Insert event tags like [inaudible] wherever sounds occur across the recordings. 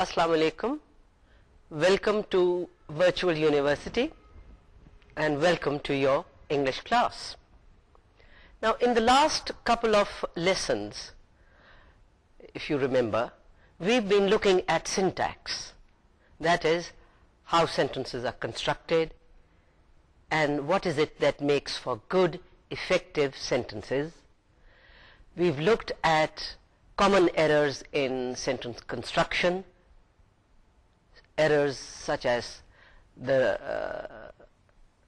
السلام علیکم welcome to virtual university and welcome to your English class now in the last couple of lessons if you remember we been looking at syntax that is how sentences are constructed and what is it that makes for good effective sentences we've looked at common errors in sentence construction errors such as the uh,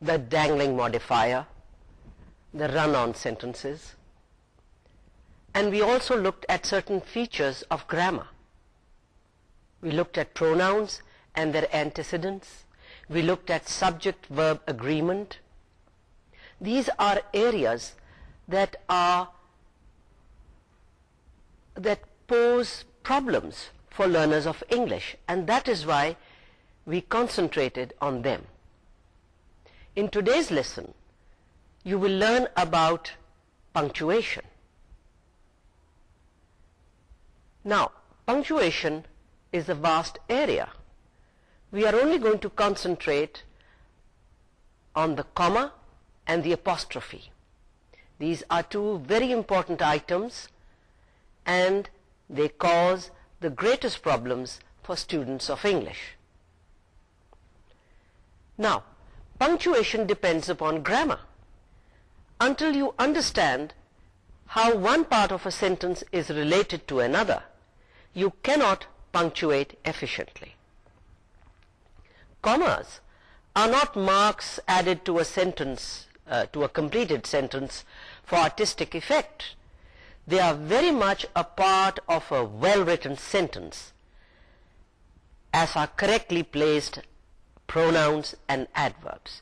the dangling modifier the run on sentences and we also looked at certain features of grammar we looked at pronouns and their antecedents we looked at subject verb agreement these are areas that are that pose problems for learners of English and that is why we concentrated on them. In today's lesson, you will learn about punctuation. Now, punctuation is a vast area. We are only going to concentrate on the comma and the apostrophe. These are two very important items and they cause the greatest problems for students of English. Now, punctuation depends upon grammar. Until you understand how one part of a sentence is related to another, you cannot punctuate efficiently. Commas are not marks added to a sentence, uh, to a completed sentence for artistic effect. They are very much a part of a well-written sentence as are correctly placed pronouns and adverbs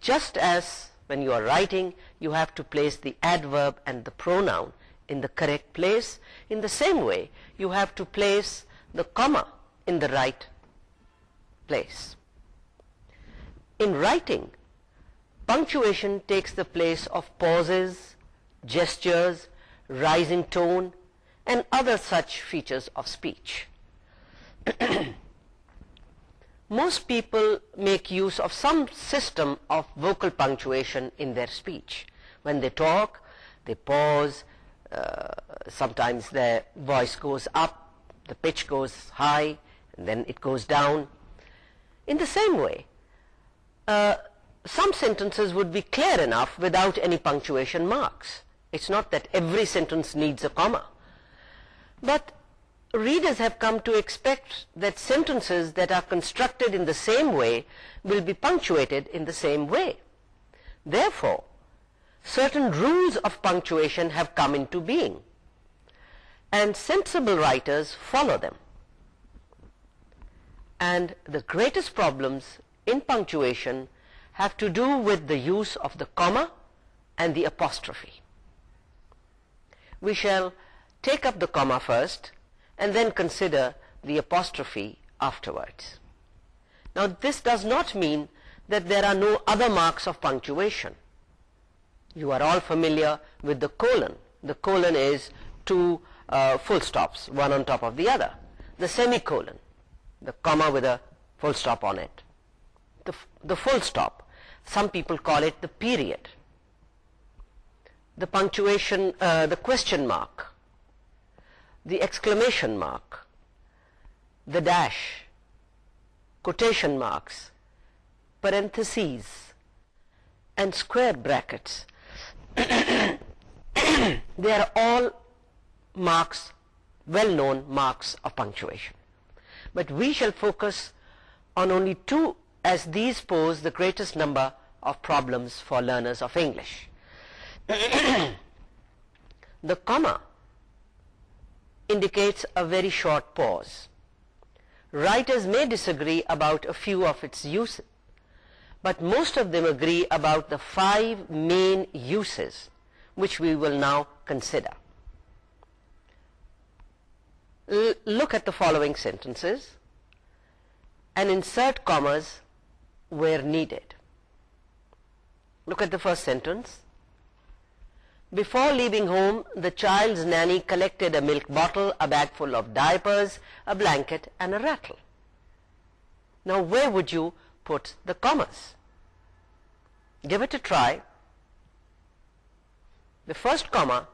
just as when you are writing you have to place the adverb and the pronoun in the correct place in the same way you have to place the comma in the right place in writing punctuation takes the place of pauses gestures rising tone and other such features of speech [clears throat] most people make use of some system of vocal punctuation in their speech when they talk they pause uh, sometimes their voice goes up the pitch goes high and then it goes down in the same way uh, some sentences would be clear enough without any punctuation marks it's not that every sentence needs a comma but readers have come to expect that sentences that are constructed in the same way will be punctuated in the same way. Therefore, certain rules of punctuation have come into being, and sensible writers follow them. And the greatest problems in punctuation have to do with the use of the comma and the apostrophe. We shall take up the comma first, and then consider the apostrophe afterwards. Now this does not mean that there are no other marks of punctuation. You are all familiar with the colon. The colon is two uh, full stops, one on top of the other. The semicolon, the comma with a full stop on it. The, the full stop, some people call it the period. The punctuation, uh, the question mark, the exclamation mark, the dash, quotation marks, parentheses, and square brackets, [coughs] they are all marks, well-known marks of punctuation. But we shall focus on only two as these pose the greatest number of problems for learners of English. [coughs] the comma indicates a very short pause. Writers may disagree about a few of its uses, but most of them agree about the five main uses, which we will now consider. look at the following sentences and insert commas where needed. Look at the first sentence. Before leaving home, the child's nanny collected a milk bottle, a bag full of diapers, a blanket and a rattle. Now where would you put the commas? Give it a try. The first comma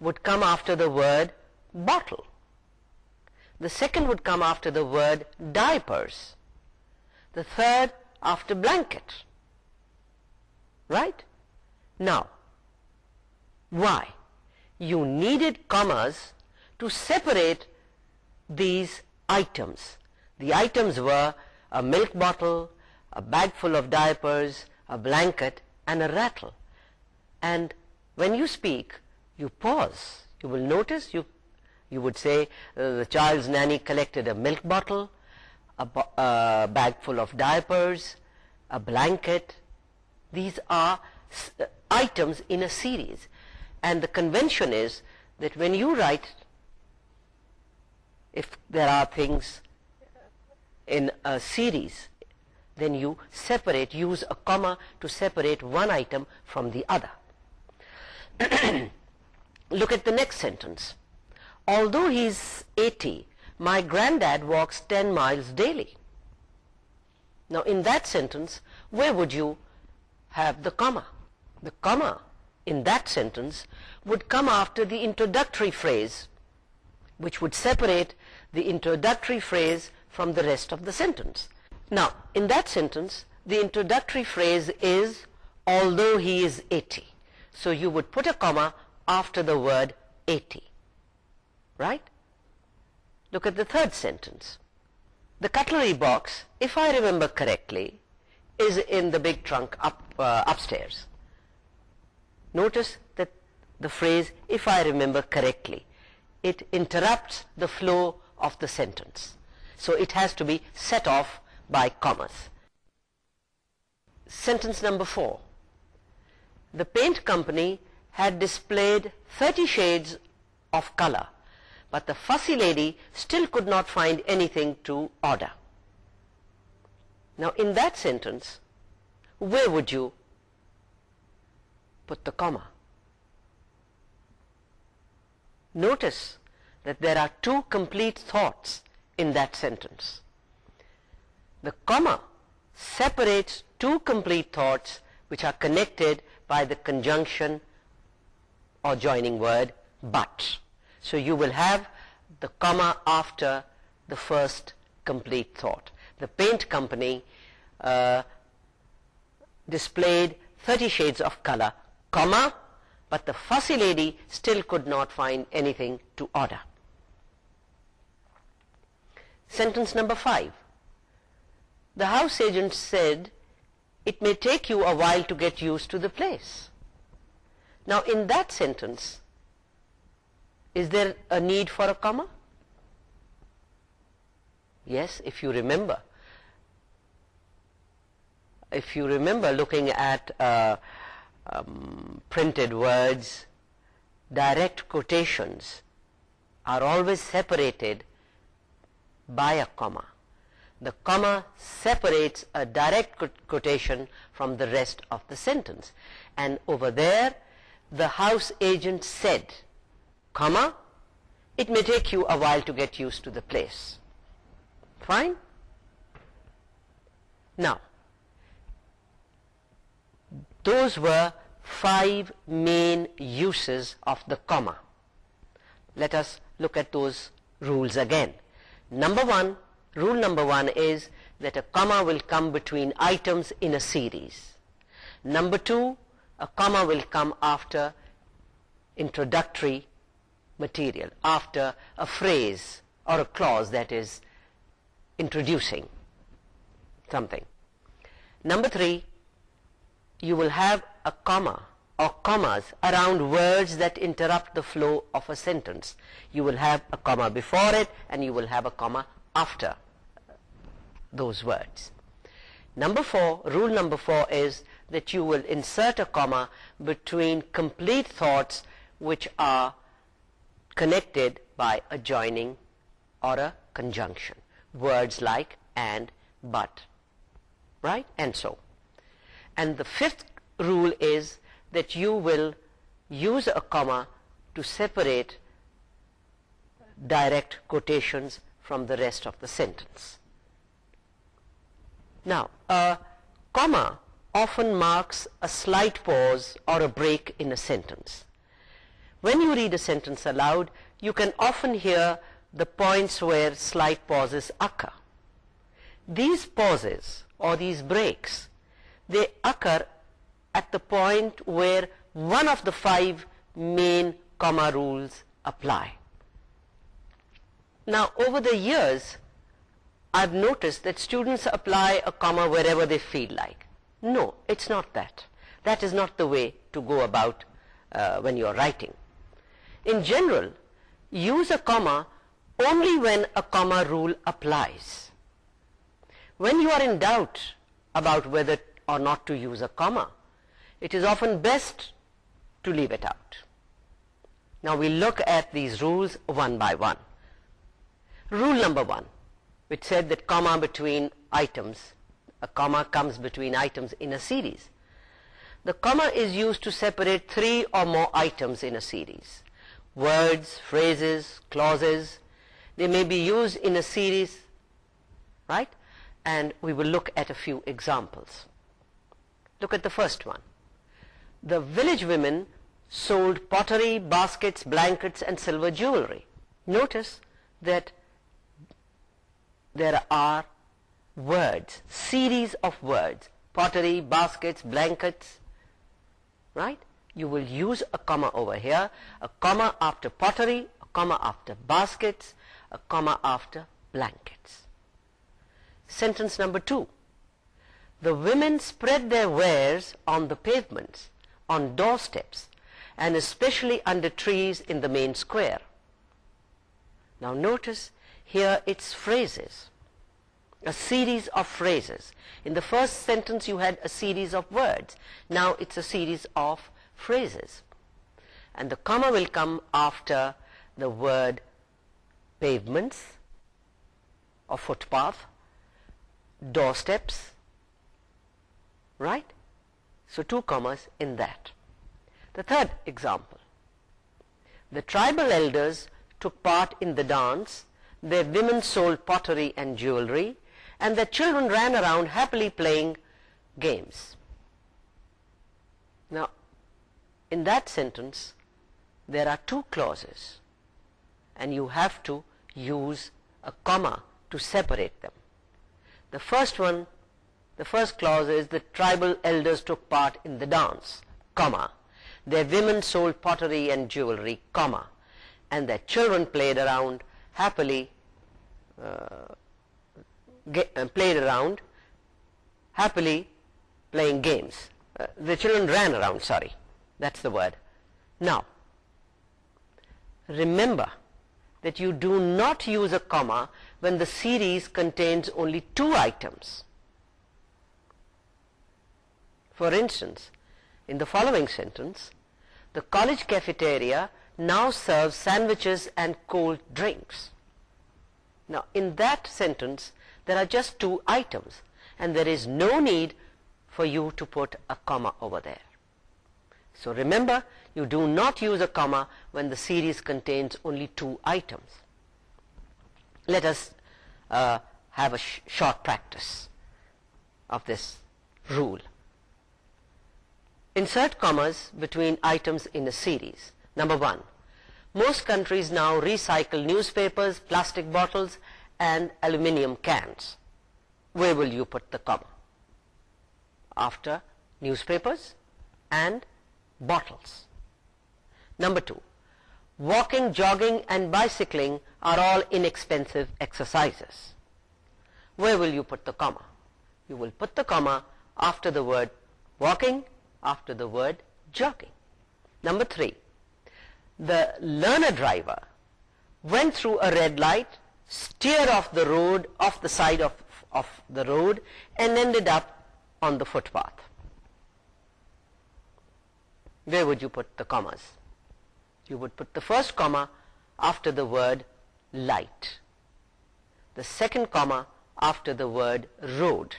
would come after the word bottle. The second would come after the word diapers. The third after blanket. Right? Now, why you needed commas to separate these items the items were a milk bottle a bag full of diapers a blanket and a rattle and when you speak you pause you will notice you you would say uh, the child's nanny collected a milk bottle a uh, bag full of diapers a blanket these are uh, items in a series and the convention is that when you write if there are things in a series then you separate use a comma to separate one item from the other [clears throat] look at the next sentence although he's 80 my granddad walks 10 miles daily now in that sentence where would you have the comma the comma in that sentence would come after the introductory phrase which would separate the introductory phrase from the rest of the sentence. Now in that sentence the introductory phrase is although he is 80. So you would put a comma after the word 80. Right? Look at the third sentence. The cutlery box if I remember correctly is in the big trunk up uh, upstairs notice that the phrase if I remember correctly it interrupts the flow of the sentence so it has to be set off by commas sentence number four the paint company had displayed 30 shades of color but the fussy lady still could not find anything to order now in that sentence where would you put the comma. Notice that there are two complete thoughts in that sentence. The comma separates two complete thoughts which are connected by the conjunction or joining word but. So you will have the comma after the first complete thought. The paint company uh, displayed 30 shades of color comma, but the fussy lady still could not find anything to order. Sentence number five. The house agent said, it may take you a while to get used to the place. Now, in that sentence, is there a need for a comma? Yes, if you remember. If you remember looking at... Uh, um, printed words, direct quotations are always separated by a comma. The comma separates a direct quotation from the rest of the sentence. And over there, the house agent said, comma, it may take you a while to get used to the place. Fine? Now, those were five main uses of the comma let us look at those rules again number one rule number one is that a comma will come between items in a series number two a comma will come after introductory material after a phrase or a clause that is introducing something number three you will have a comma or commas around words that interrupt the flow of a sentence. You will have a comma before it and you will have a comma after those words. Number four, rule number four is that you will insert a comma between complete thoughts which are connected by a joining or a conjunction. Words like and, but, right, and so and the fifth rule is that you will use a comma to separate direct quotations from the rest of the sentence. Now, a comma often marks a slight pause or a break in a sentence. When you read a sentence aloud, you can often hear the points where slight pauses occur. These pauses or these breaks they occur at the point where one of the five main comma rules apply. Now over the years I've noticed that students apply a comma wherever they feel like. No, it's not that. That is not the way to go about uh, when you're writing. In general, use a comma only when a comma rule applies. When you are in doubt about whether or not to use a comma, it is often best to leave it out. Now we look at these rules one by one. Rule number one, which said that comma between items, a comma comes between items in a series. The comma is used to separate three or more items in a series. Words, phrases, clauses, they may be used in a series, right? And we will look at a few examples look at the first one the village women sold pottery baskets blankets and silver jewelry notice that there are words series of words pottery baskets blankets right you will use a comma over here a comma after pottery a comma after baskets a comma after blankets sentence number two the women spread their wares on the pavements, on doorsteps, and especially under trees in the main square. Now notice here it's phrases, a series of phrases. In the first sentence you had a series of words. Now it's a series of phrases. And the comma will come after the word pavements or footpath, doorsteps, right so two commas in that the third example the tribal elders took part in the dance their women sold pottery and jewelry and their children ran around happily playing games now in that sentence there are two clauses and you have to use a comma to separate them the first one the first clause is that tribal elders took part in the dance, Their women sold pottery and jewelry, And their children played around happily, uh, uh, played around happily playing games. Uh, the children ran around, sorry. That's the word. Now, remember that you do not use a comma when the series contains only two items. For instance, in the following sentence, the college cafeteria now serves sandwiches and cold drinks. Now, in that sentence, there are just two items and there is no need for you to put a comma over there. So remember, you do not use a comma when the series contains only two items. Let us uh, have a short practice of this rule insert commas between items in a series. Number one, most countries now recycle newspapers, plastic bottles and aluminium cans. Where will you put the comma? After newspapers and bottles. Number two, walking, jogging and bicycling are all inexpensive exercises. Where will you put the comma? You will put the comma after the word walking, after the word jogging. Number three, the learner driver went through a red light, steer off the road, off the side of, of the road, and ended up on the footpath. Where would you put the commas? You would put the first comma after the word light. The second comma after the word Road.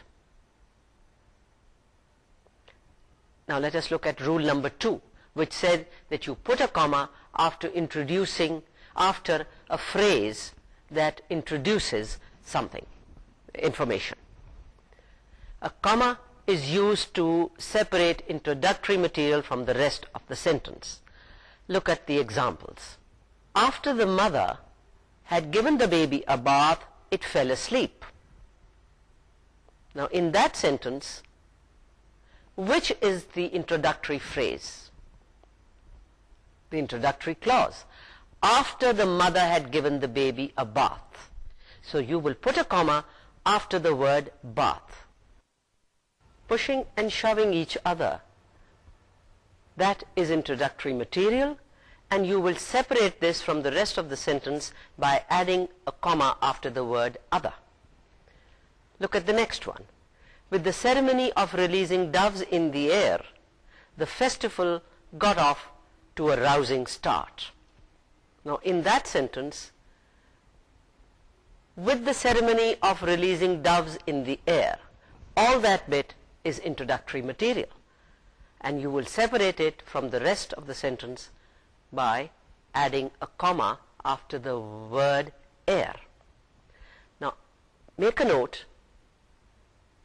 Now let us look at rule number two, which said that you put a comma after introducing, after a phrase that introduces something, information. A comma is used to separate introductory material from the rest of the sentence. Look at the examples. After the mother had given the baby a bath, it fell asleep. Now in that sentence, which is the introductory phrase the introductory clause after the mother had given the baby a bath so you will put a comma after the word bath pushing and shoving each other that is introductory material and you will separate this from the rest of the sentence by adding a comma after the word other look at the next one with the ceremony of releasing doves in the air, the festival got off to a rousing start. Now, in that sentence, with the ceremony of releasing doves in the air, all that bit is introductory material. And you will separate it from the rest of the sentence by adding a comma after the word air. Now, make a note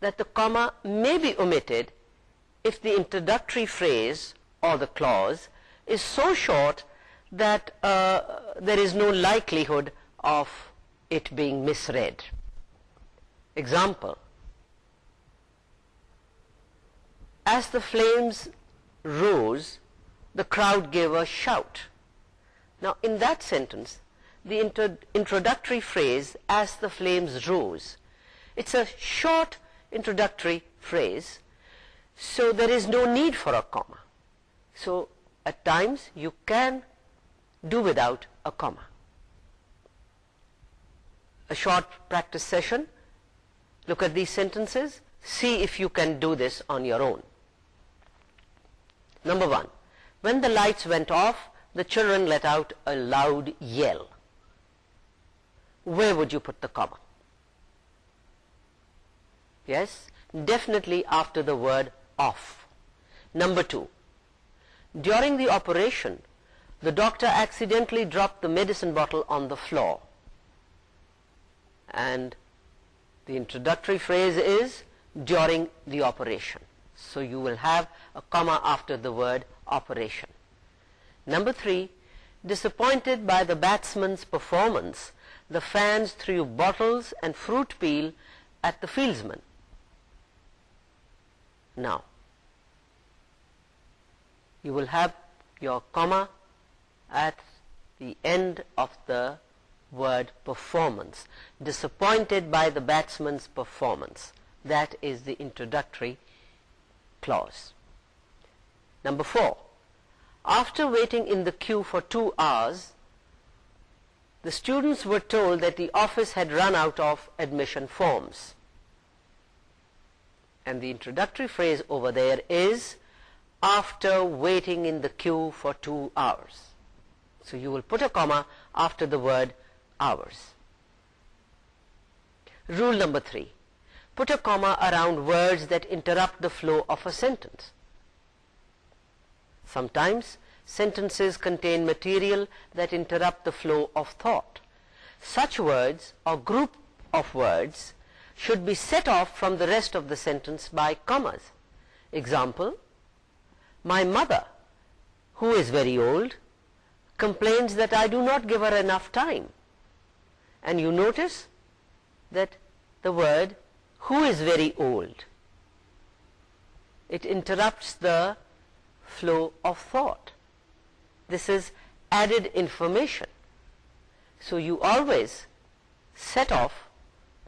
that the comma may be omitted if the introductory phrase or the clause is so short that uh, there is no likelihood of it being misread. Example. As the flames rose, the crowd gave a shout. Now, in that sentence, the intro introductory phrase, as the flames rose, it's a short introductory phrase so there is no need for a comma so at times you can do without a comma a short practice session look at these sentences see if you can do this on your own number one when the lights went off the children let out a loud yell where would you put the comma yes definitely after the word off number two during the operation the doctor accidentally dropped the medicine bottle on the floor and the introductory phrase is during the operation so you will have a comma after the word operation number three disappointed by the batsman's performance the fans threw bottles and fruit peel at the fieldsman now you will have your comma at the end of the word performance disappointed by the batsman's performance that is the introductory clause number four after waiting in the queue for two hours the students were told that the office had run out of admission forms and the introductory phrase over there is after waiting in the queue for two hours so you will put a comma after the word hours rule number three put a comma around words that interrupt the flow of a sentence sometimes sentences contain material that interrupt the flow of thought such words or group of words should be set off from the rest of the sentence by commas. Example, my mother, who is very old, complains that I do not give her enough time. And you notice that the word who is very old, it interrupts the flow of thought. This is added information. So you always set off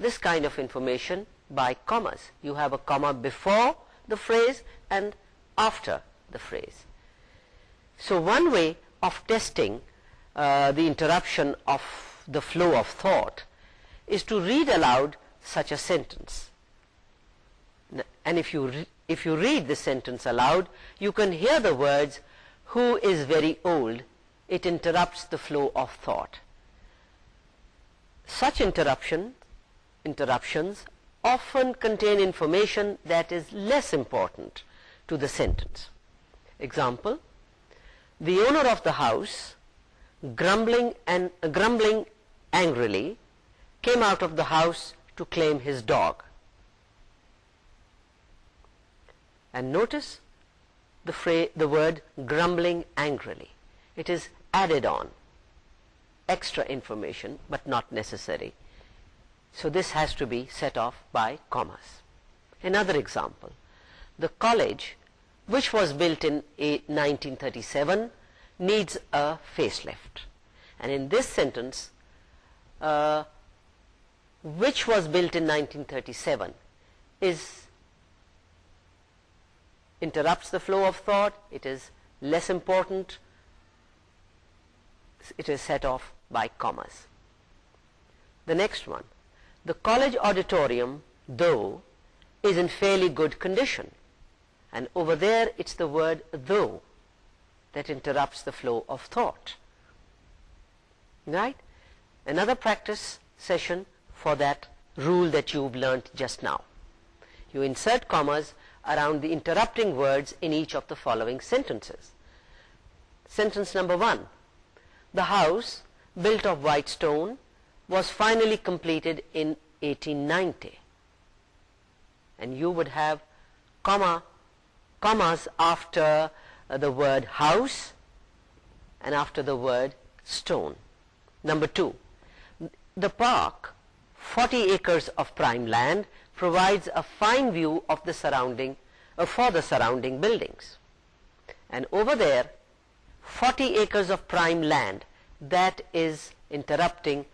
this kind of information by commas. You have a comma before the phrase and after the phrase. So one way of testing uh, the interruption of the flow of thought is to read aloud such a sentence. And if you, if you read the sentence aloud, you can hear the words, who is very old, it interrupts the flow of thought. Such interruption interruptions often contain information that is less important to the sentence. Example, the owner of the house, grumbling and grumbling angrily, came out of the house to claim his dog. And notice the word grumbling angrily. It is added on, extra information, but not necessary. So this has to be set off by commas. Another example, the college which was built in a 1937 needs a facelift. And in this sentence, uh, which was built in 1937 interrupts the flow of thought, it is less important, it is set off by commas. The next one, the college auditorium, though, is in fairly good condition. And over there, it's the word though that interrupts the flow of thought. Right? Another practice session for that rule that you've learnt just now. You insert commas around the interrupting words in each of the following sentences. Sentence number one. The house, built of white stone, was finally completed in 1890 and you would have commas after uh, the word house and after the word stone number two the park 40 acres of prime land provides a fine view of the surrounding uh, for the surrounding buildings and over there 40 acres of prime land that is interrupting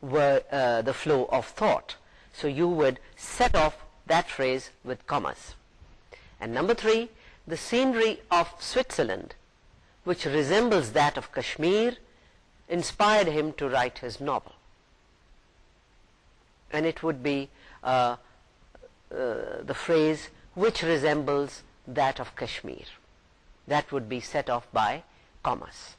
were uh, the flow of thought. So you would set off that phrase with commas. And number three, the scenery of Switzerland, which resembles that of Kashmir, inspired him to write his novel. And it would be uh, uh, the phrase which resembles that of Kashmir. That would be set off by commas.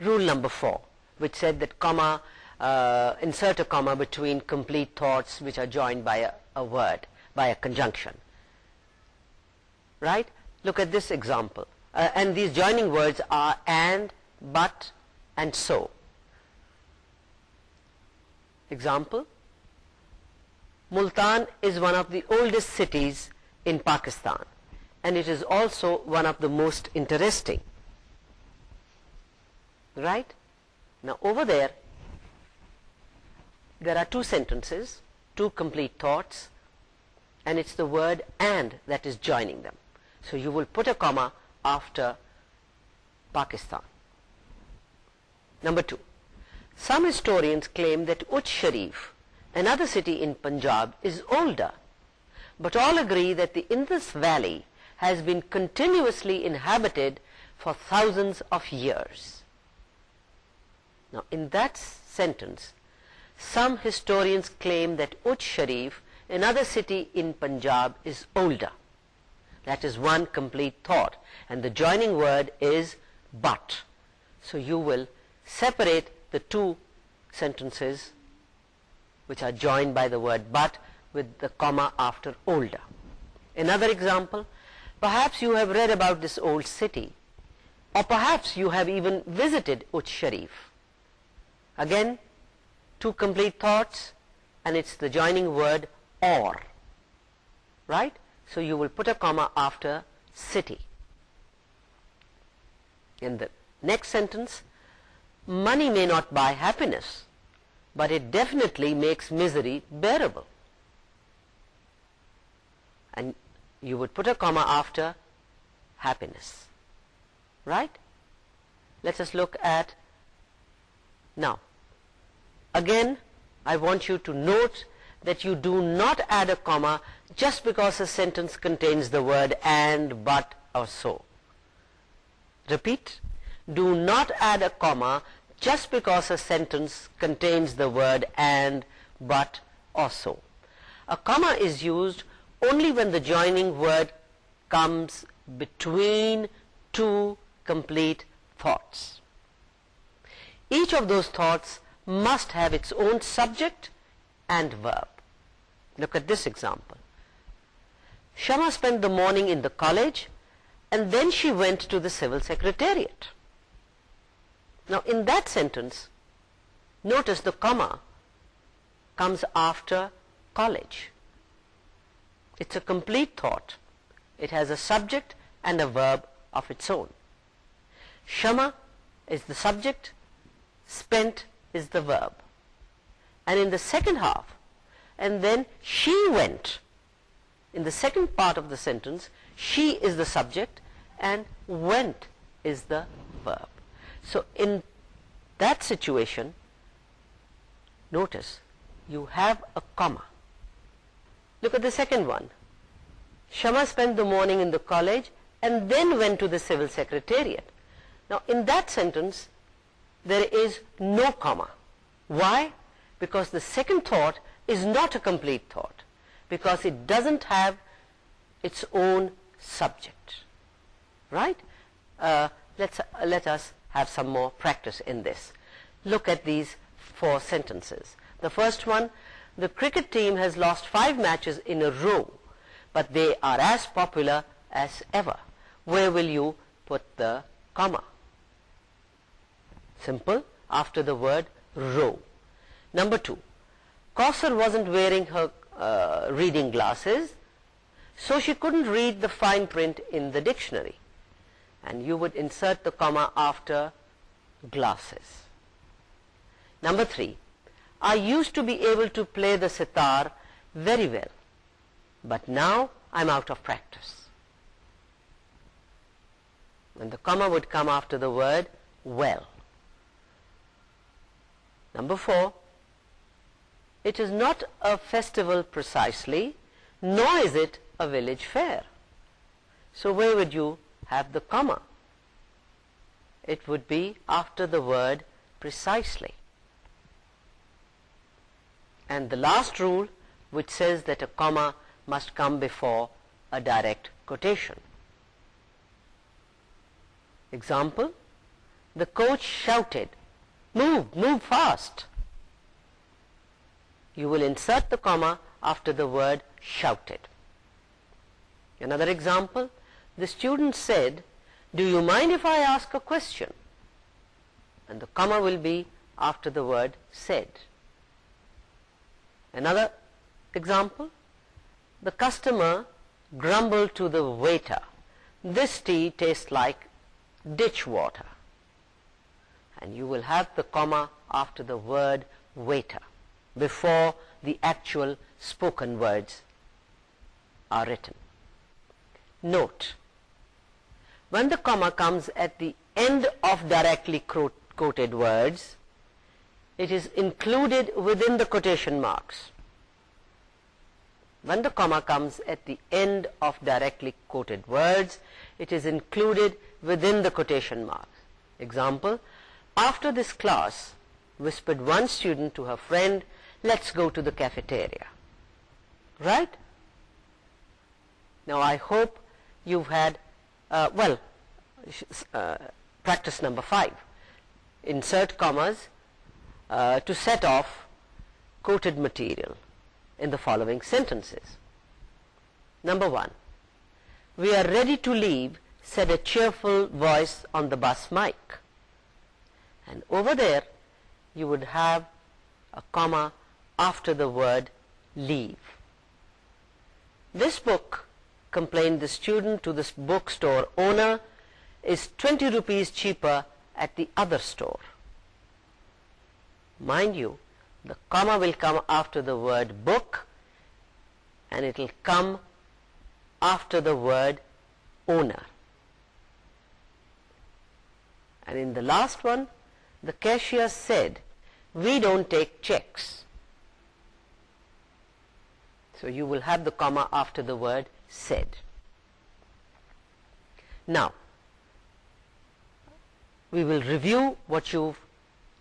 Rule number four which said that comma, uh, insert a comma between complete thoughts which are joined by a, word, by a conjunction. Right? Look at this example. Uh, and these joining words are and, but, and so. Example. Multan is one of the oldest cities in Pakistan. And it is also one of the most interesting. Right? Now over there, there are two sentences, two complete thoughts, and it's the word and that is joining them. So you will put a comma after Pakistan. Number two, some historians claim that Uch Sharif, another city in Punjab, is older, but all agree that the Indus Valley has been continuously inhabited for thousands of years. Now, in that sentence, some historians claim that Uch Sharif, another city in Punjab, is older. That is one complete thought. And the joining word is but. So you will separate the two sentences which are joined by the word but with the comma after older. Another example, perhaps you have read about this old city or perhaps you have even visited Uch Sharif again two complete thoughts and it's the joining word or right so you will put a comma after city in the next sentence money may not buy happiness but it definitely makes misery bearable and you would put a comma after happiness right let us look at now, again, I want you to note that you do not add a comma just because a sentence contains the word and, but, or so. Repeat. Do not add a comma just because a sentence contains the word and, but, or so. A comma is used only when the joining word comes between two complete thoughts each of those thoughts must have its own subject and verb. Look at this example. Shama spent the morning in the college and then she went to the civil secretariat. Now in that sentence, notice the comma comes after college. It's a complete thought. It has a subject and a verb of its own. Shama is the subject spent is the verb and in the second half and then she went in the second part of the sentence she is the subject and went is the verb so in that situation notice you have a comma look at the second one Shama spent the morning in the college and then went to the civil secretariat now in that sentence there is no comma. Why? Because the second thought is not a complete thought. Because it doesn't have its own subject. Right? Uh, let's, uh, let us have some more practice in this. Look at these four sentences. The first one, the cricket team has lost five matches in a row, but they are as popular as ever. Where will you put the comma? simple after the word row number two Kausar wasn't wearing her uh, reading glasses so she couldn't read the fine print in the dictionary and you would insert the comma after glasses number three I used to be able to play the sitar very well but now I'm out of practice and the comma would come after the word well Number four, it is not a festival precisely, nor is it a village fair. So where would you have the comma? It would be after the word precisely. And the last rule which says that a comma must come before a direct quotation. Example, the coach shouted move, move fast. You will insert the comma after the word shouted. Another example, the student said, do you mind if I ask a question? And the comma will be after the word said. Another example, the customer grumbled to the waiter, this tea tastes like ditch water you will have the comma after the word waiter before the actual spoken words are written. Note, when the comma comes at the end of directly quoted words, it is included within the quotation marks. When the comma comes at the end of directly quoted words, it is included within the quotation marks. Example, after this class, whispered one student to her friend, let's go to the cafeteria. Right? Now I hope you've had, uh, well, uh, practice number five. Insert commas uh, to set off quoted material in the following sentences. Number one, we are ready to leave, said a cheerful voice on the bus mic and over there you would have a comma after the word leave this book complained the student to the bookstore owner is 20 rupees cheaper at the other store mind you the comma will come after the word book and it will come after the word owner and in the last one the cashier said, we don't take checks. So you will have the comma after the word said. Now, we will review what you've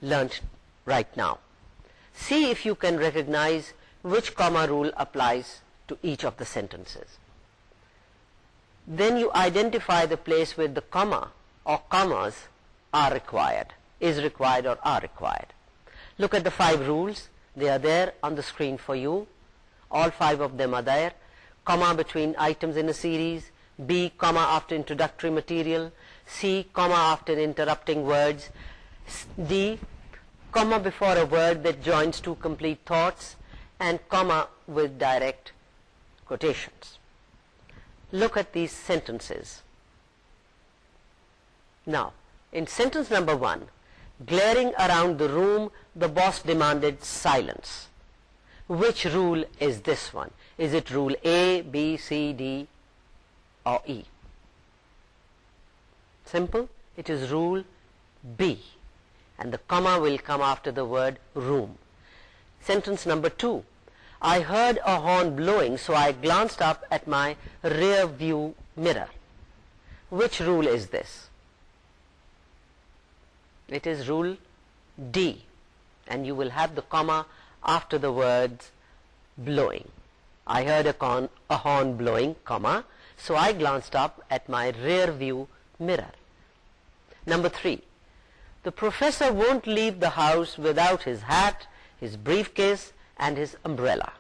learned right now. See if you can recognize which comma rule applies to each of the sentences. Then you identify the place where the comma or commas are required is required or are required. Look at the five rules. They are there on the screen for you. All five of them are there. Comma between items in a series. B, comma after introductory material. C, comma after interrupting words. D, comma before a word that joins two complete thoughts. And comma with direct quotations. Look at these sentences. Now, in sentence number one, glaring around the room, the boss demanded silence. Which rule is this one? Is it rule A, B, C, D or E? Simple, it is rule B and the comma will come after the word room. Sentence number two, I heard a horn blowing so I glanced up at my rear view mirror. Which rule is this? it is rule D and you will have the comma after the words blowing I heard a, con a horn blowing comma so I glanced up at my rear view mirror number three the professor won't leave the house without his hat his briefcase and his umbrella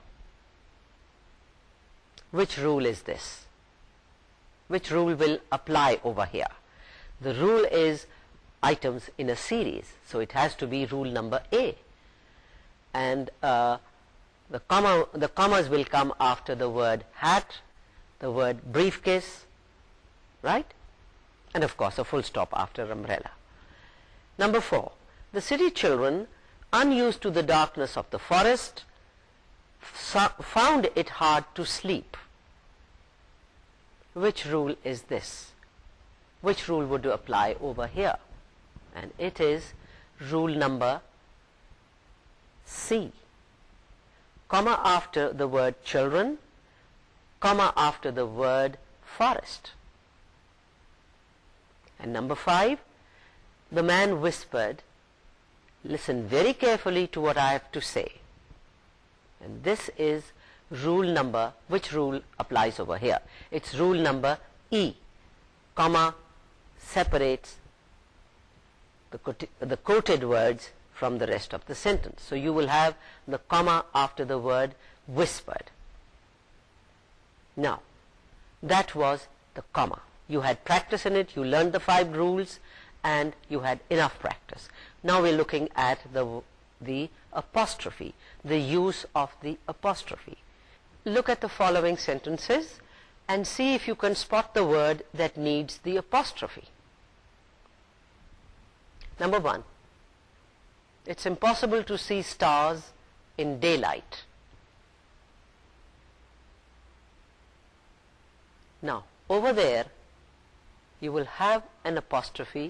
which rule is this which rule will apply over here the rule is items in a series so it has to be rule number a and uh, the comma the commas will come after the word hat the word briefcase right and of course a full stop after umbrella number four the city children unused to the darkness of the forest found it hard to sleep which rule is this which rule would you apply over here and it is rule number C comma after the word children comma after the word forest and number five the man whispered listen very carefully to what I have to say and this is rule number which rule applies over here it's rule number E comma separates the, quoted words from the rest of the sentence. So you will have the comma after the word whispered. Now, that was the comma. You had practice in it, you learned the five rules, and you had enough practice. Now we're looking at the, the apostrophe, the use of the apostrophe. Look at the following sentences and see if you can spot the word that needs the apostrophe. Number one it's impossible to see stars in day Now, over there, you will have an apostrophe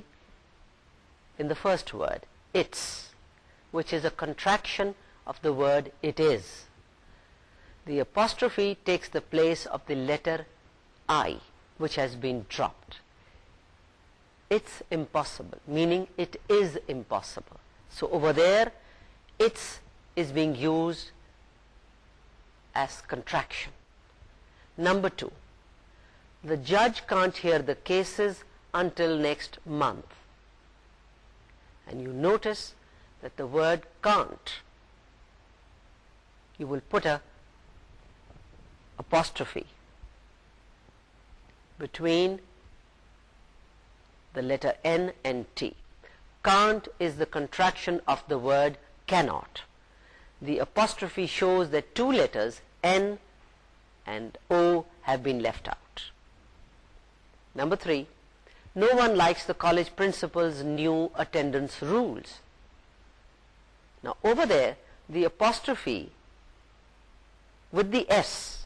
in the first word, its, which is a contraction of the word it is. The apostrophe takes the place of the letter I, which has been dropped it's impossible meaning it is impossible so over there it's is being used as contraction number two the judge can't hear the cases until next month and you notice that the word can't you will put a apostrophe between the letter N and T. Can't is the contraction of the word cannot. The apostrophe shows that two letters, N and O, have been left out. Number three, no one likes the college principal's new attendance rules. Now over there, the apostrophe with the S.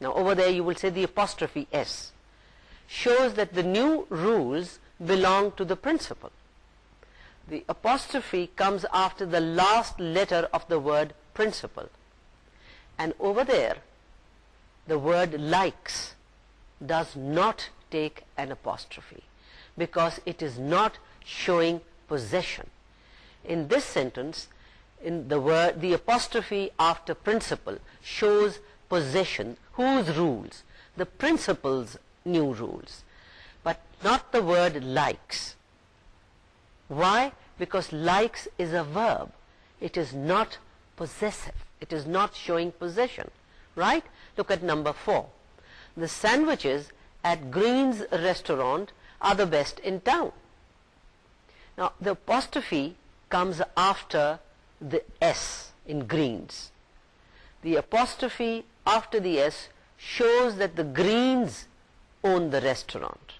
Now over there you will say the apostrophe S shows that the new rules belong to the principle. The apostrophe comes after the last letter of the word principle. And over there, the word likes does not take an apostrophe because it is not showing possession. In this sentence, in the word the apostrophe after principle shows possession. Whose rules? The principles new rules but not the word likes why because likes is a verb it is not possessive it is not showing possession right look at number four the sandwiches at green's restaurant are the best in town now the apostrophe comes after the s in greens the apostrophe after the s shows that the greens own the restaurant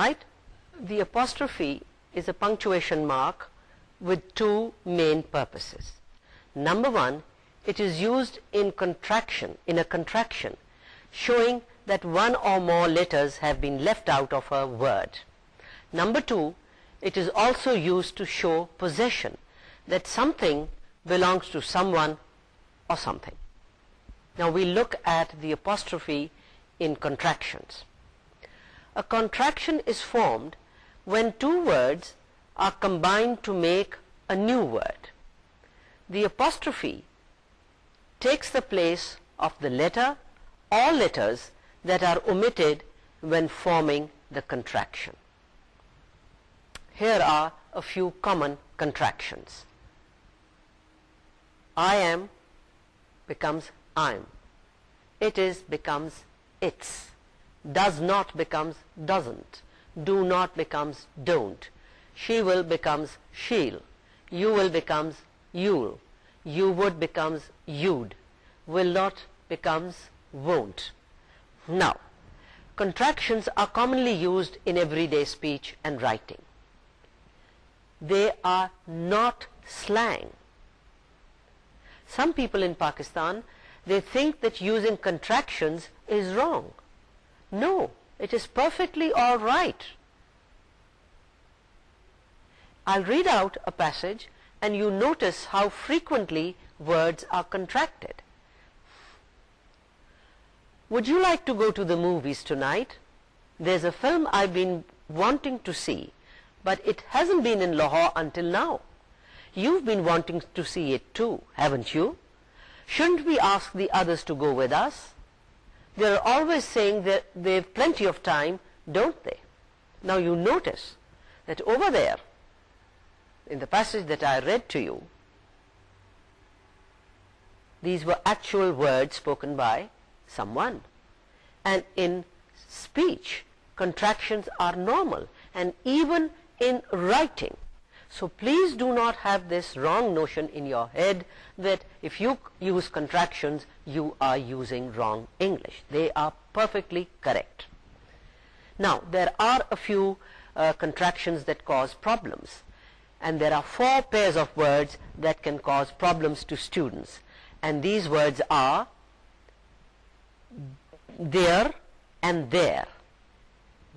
right the apostrophe is a punctuation mark with two main purposes number one it is used in contraction in a contraction showing that one or more letters have been left out of a word number two it is also used to show possession that something belongs to someone or something now we look at the apostrophe in contractions. A contraction is formed when two words are combined to make a new word. The apostrophe takes the place of the letter or letters that are omitted when forming the contraction. Here are a few common contractions. I am becomes I am. It is becomes its does not becomes doesn't do not becomes don't she will becomes she'll you will becomes you'll you would becomes you'd will not becomes won't now contractions are commonly used in everyday speech and writing they are not slang some people in pakistan they think that using contractions is wrong. No, it is perfectly all right. I'll read out a passage and you notice how frequently words are contracted. Would you like to go to the movies tonight? There's a film I've been wanting to see, but it hasn't been in Lahore until now. You've been wanting to see it too, haven't you? Shouldn't we ask the others to go with us? they are always saying that they have plenty of time, don't they? Now you notice that over there, in the passage that I read to you, these were actual words spoken by someone. And in speech, contractions are normal. And even in writing, so please do not have this wrong notion in your head that if you use contractions, you are using wrong English. They are perfectly correct. Now, there are a few uh, contractions that cause problems, and there are 4 pairs of words that can cause problems to students, and these words are there and there.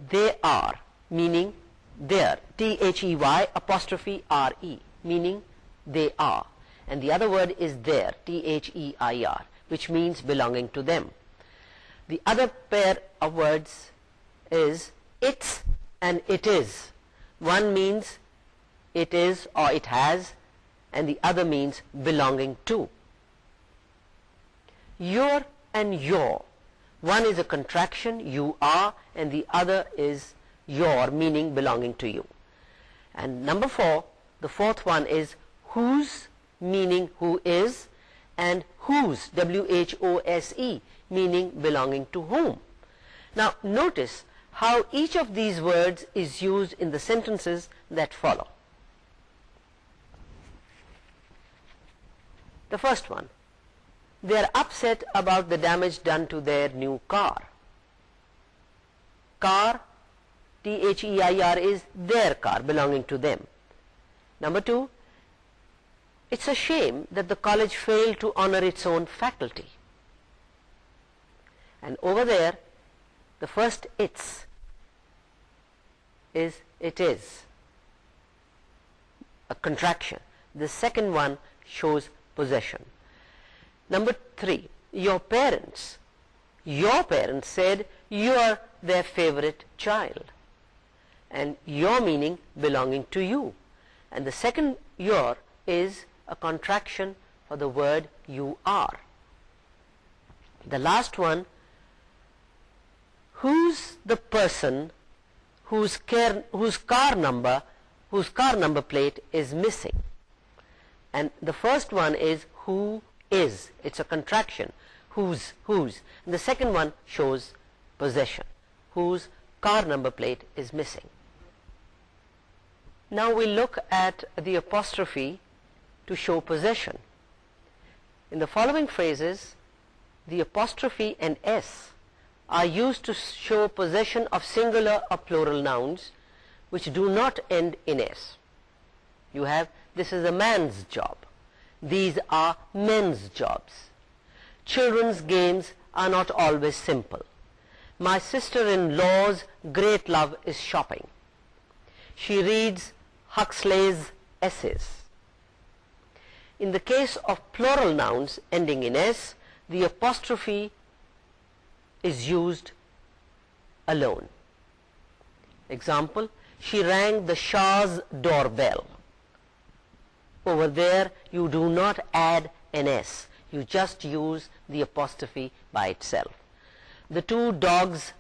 They are meaning there t h e y apostrophe r e meaning they are and the other word is there t h e i r which means belonging to them the other pair of words is it's and it is one means it is or it has and the other means belonging to your and your one is a contraction you are and the other is your meaning belonging to you and number four the fourth one is whose meaning who is and whose w-h-o-s-e meaning belonging to whom now notice how each of these words is used in the sentences that follow the first one they are upset about the damage done to their new car car T H E I R is their car belonging to them. Number two, it's a shame that the college failed to honor its own faculty. And over there, the first it's is it is a contraction. The second one shows possession. Number three, your parents, your parents said you are their favorite child and your meaning belonging to you and the second your is a contraction for the word you are the last one who's the person whose car number whose car number plate is missing and the first one is who is it's a contraction whose whose and the second one shows possession whose car number plate is missing now we look at the apostrophe to show possession. In the following phrases, the apostrophe and S are used to show possession of singular or plural nouns which do not end in S. You have, this is a man's job. These are men's jobs. Children's games are not always simple. My sister-in-law's great love is shopping. She reads Huxley's essays. In the case of plural nouns ending in s, the apostrophe is used alone. Example, she rang the Shah's doorbell. Over there, you do not add an s. You just use the apostrophe by itself. The two dogs'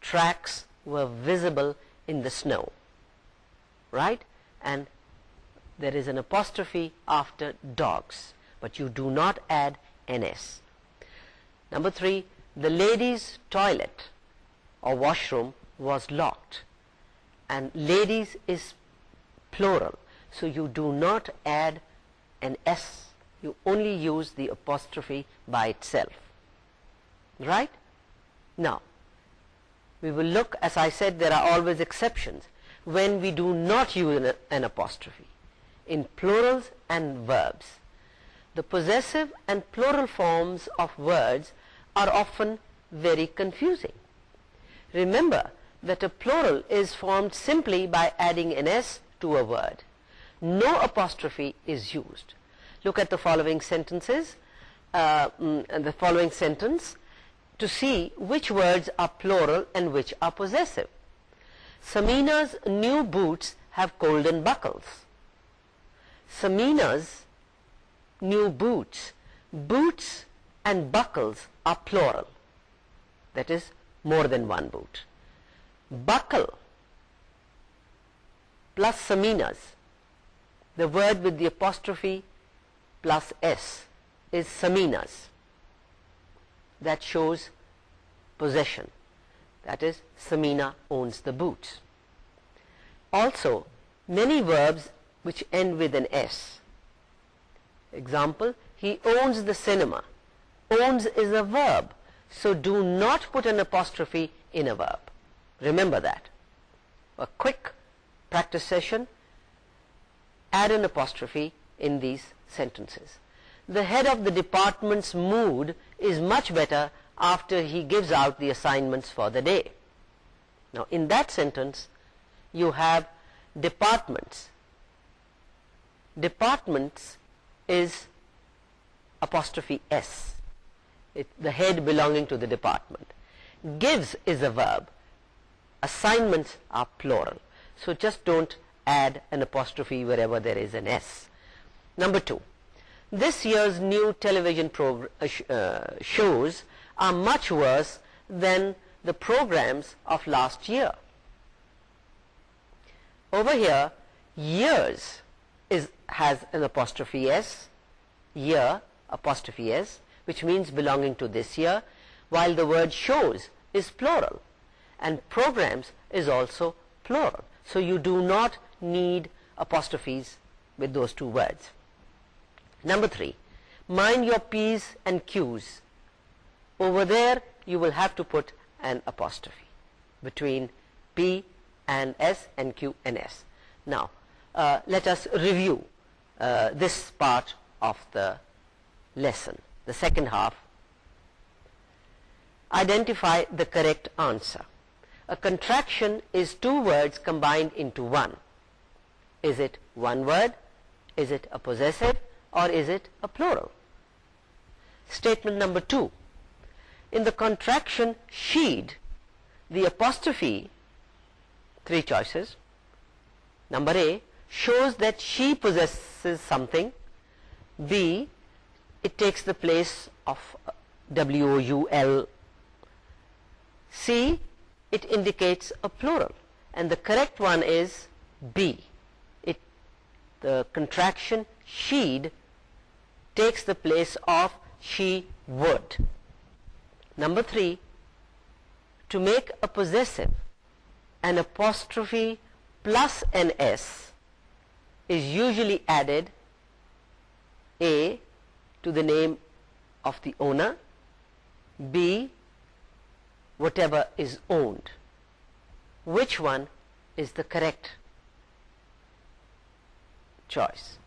tracks were visible in the snow. Right? and there is an apostrophe after dogs but you do not add ns number three the ladies toilet or washroom was locked and ladies is plural so you do not add an s you only use the apostrophe by itself right now we will look as I said there are always exceptions when we do not use an apostrophe in plurals and verbs. The possessive and plural forms of words are often very confusing. Remember that a plural is formed simply by adding an S to a word. No apostrophe is used. Look at the following sentences, uh, mm, the following sentence to see which words are plural and which are possessive. Samina's new boots have golden buckles. Samina's new boots, boots and buckles are plural. That is more than one boot. Buckle plus Samina's, the word with the apostrophe plus S is Samina's. That shows possession that is Samina owns the boots. Also many verbs which end with an S. Example, he owns the cinema. Owns is a verb. So do not put an apostrophe in a verb. Remember that. A quick practice session. Add an apostrophe in these sentences. The head of the department's mood is much better after he gives out the assignments for the day. Now in that sentence you have departments. Departments is apostrophe S. It, the head belonging to the department. Gives is a verb. Assignments are plural. So just don't add an apostrophe wherever there is an S. Number two. This year's new television uh, uh, shows are much worse than the programs of last year. Over here, years has an apostrophe S, year, apostrophe S, which means belonging to this year, while the word shows is plural, and programs is also plural. So you do not need apostrophes with those two words. Number three, mind your P's and Q's over there you will have to put an apostrophe between P and S and Q and S. Now, uh, let us review uh, this part of the lesson, the second half. Identify the correct answer. A contraction is two words combined into one. Is it one word? Is it a possessive? Or is it a plural? Statement number two in the contraction she'd, the apostrophe three choices number a shows that she possesses something b it takes the place of uh, w u l c it indicates a plural and the correct one is b it the contraction she'd, takes the place of she would Number 3, to make a possessive an apostrophe plus an S is usually added A, to the name of the owner, B, whatever is owned. Which one is the correct choice?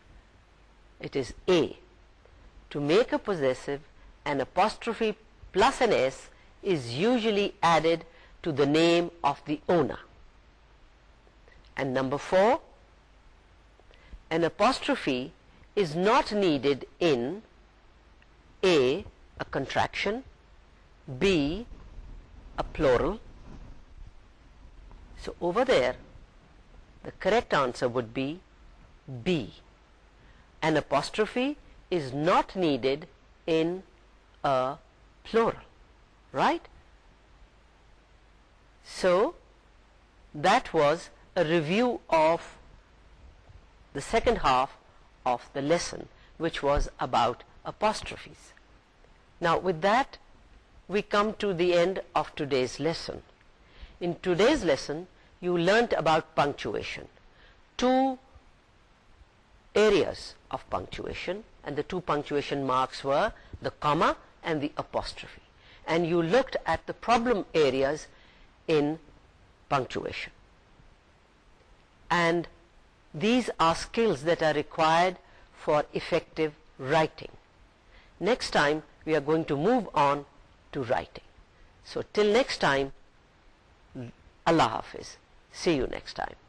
It is A, to make a possessive an apostrophe plus an S is usually added to the name of the owner. And number four, an apostrophe is not needed in A, a contraction, B, a plural. So over there, the correct answer would be B. An apostrophe is not needed in a plural right so that was a review of the second half of the lesson which was about apostrophes now with that we come to the end of today's lesson in today's lesson you learnt about punctuation two areas of punctuation and the two punctuation marks were the comma and the apostrophe and you looked at the problem areas in punctuation and these are skills that are required for effective writing next time we are going to move on to writing so till next time Allah Hafiz see you next time